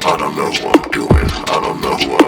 I don't know what I'm doing. I don't know what.